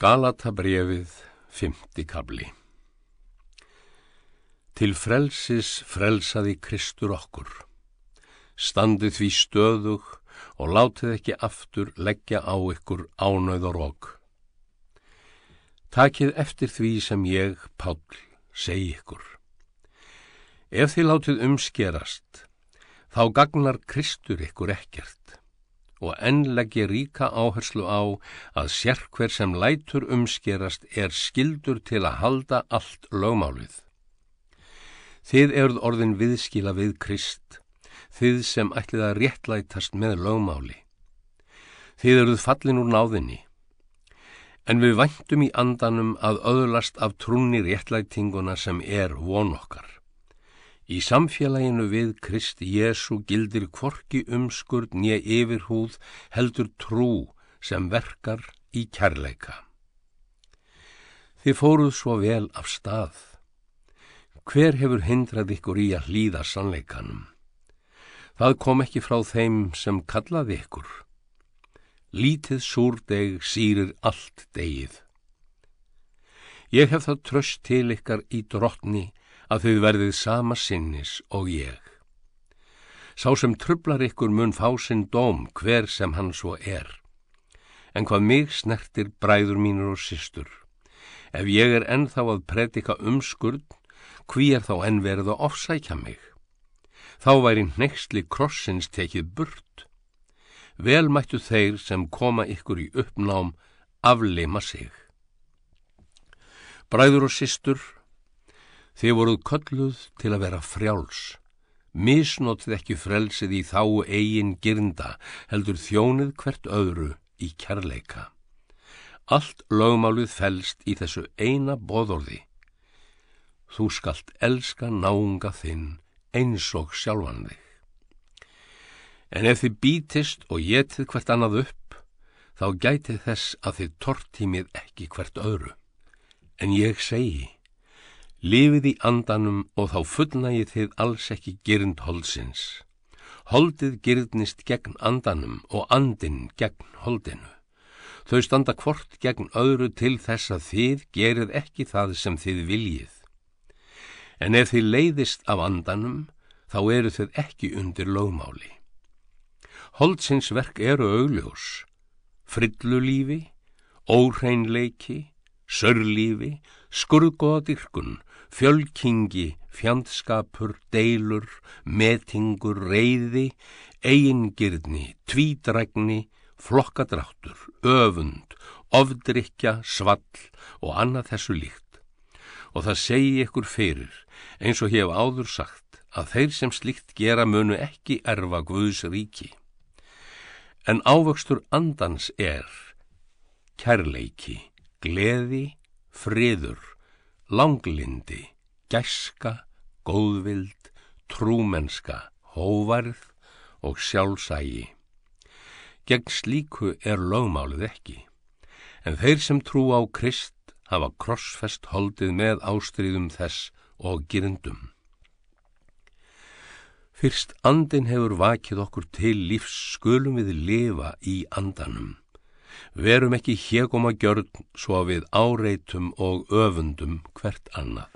Galatabrefið, fymti kabli Til frelsis frelsaði Kristur okkur. Standið því stöðug og látið ekki aftur leggja á ykkur ánöð og rók. Takið eftir því sem ég, Páll, segi ykkur. Ef þið látið umskerast, þá gagnar Kristur ykkur ekkert og enn legg ég ríka áherslu á að sérkver sem lætur umskerast er skildur til að halda allt lögmálið. Þið eruð orðin viðskila við Krist, þið sem ætlið að réttlætast með lögmáli. Þið eruð fallin úr náðinni, en við væntum í andanum að öðlast af trúni réttlætinguna sem er von okkar. Í samfélaginu við Krist Jésu gildir kvorki umskurð nýja yfirhúð heldur trú sem verkar í kærleika. Þið fóruð svo vel af stað. Hver hefur hindrað ykkur í að hlýða sannleikanum? Það kom ekki frá þeim sem kallaði ykkur. Lítið súrdeg sýrir allt degið. Ég hef það tröst til ykkar í drottni að þið verðið sama sinnis og ég. Sá sem trublar ykkur mun fá sinn dóm hver sem hann svo er. En hvað mig snertir bræður mínur og systur. Ef ég er ennþá að predika umskurð, hví er þá enn verið að ofsækja mig? Þá væri nextli krossins tekið burt. Vel mættu þeir sem koma ykkur í uppnám afleima sig. Bræður og systur, Þið voruð kölluð til að vera frjáls. Misnóttið ekki frelsið í þá eigin girnda, heldur þjónið hvert öðru í kærleika. Allt lögmálið fælst í þessu eina boðorði. Þú skalt elska náunga þinn eins og sjálfan þig. En ef þið bítist og getið hvert annað upp, þá gætið þess að þið tortímið ekki hvert öðru. En ég segi, Lifið í andanum og þá fullnægið þið alls ekki gyrnd holdsins. Holdið gyrnist gegn andanum og andin gegn holdinu. Þau standa hvort gegn öðru til þess að þið gerið ekki það sem þið viljið. En ef þið leiðist af andanum, þá eru þið ekki undir lögmáli. Holdsins verk eru augljós, frillulífi, óreinleiki, sörlífi, skurðgóðadirkun, fjölkingi, fjandskapur, deilur, metingur, reyði, eigingirni, tvídrækni, flokkadráttur, öfund, ofdrykja, svall og annað þessu líkt. Og það segi ykkur fyrir, eins og hef áður sagt, að þeir sem slikt gera munu ekki erfa Guðs ríki. En ávöxtur andans er kærleiki, gleði, friður, langlindi, gæska, góðvild, trúmenska, hóvarð og sjálfsægi. Gegn slíku er lögmálið ekki, en þeir sem trú á Krist hafa krossfest holdið með ástriðum þess og girndum. Fyrst andin hefur vakið okkur til lífs skulum við lifa í andanum. Verum ekki hégum að gjörn svo að við áreitum og öfundum hvert annað.